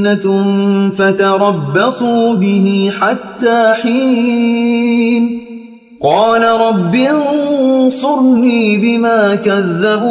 جنة فتربصوا به حتى حين. قال رب انصرني بما كذبون.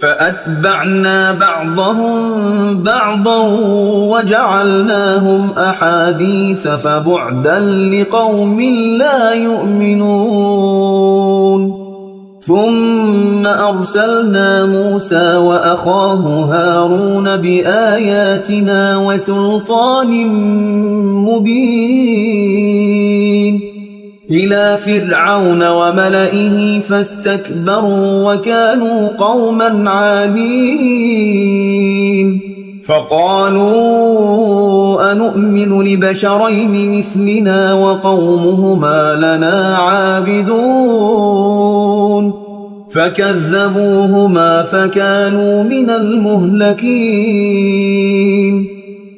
فأتبعنا بعضهم بعضا وجعلناهم أحاديث فبعدا لقوم لا يؤمنون. ثم أرسلنا موسى وأخاه هارون بآياتنا وسلطان مبين. إلى فرعون وملئه فاستكبروا وكانوا قوما عالين. فقالوا أنؤمن لبشرين مثلنا وقومهما لنا عابدون. فكذبوهما فكانوا من المهلكين.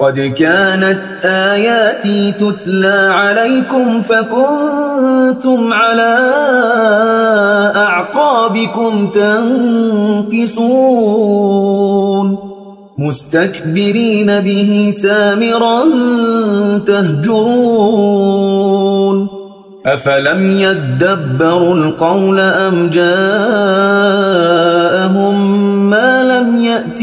قد كانت آياتي تتلى عليكم فكنتم على أعقابكم تنكسون مستكبرين به سامرا تهجرون أفلم يدبروا القول أم جاءهم ما لم يأت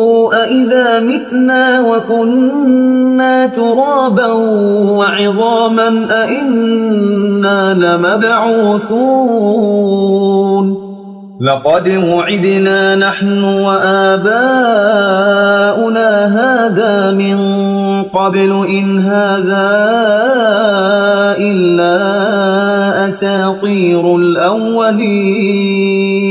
أئذا متنا وكنا ترابا وعظاما أئنا لمبعوثون. لقد وعدنا نحن وآباؤنا هذا من قبل إن هذا إلا أساطير الأولين.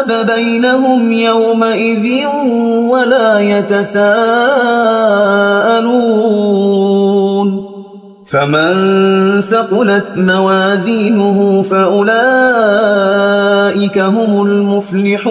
أنساب بينهم يومئذ ولا يتساءلون. فمن ثقلت موازينه فأولئك هم المفلحون.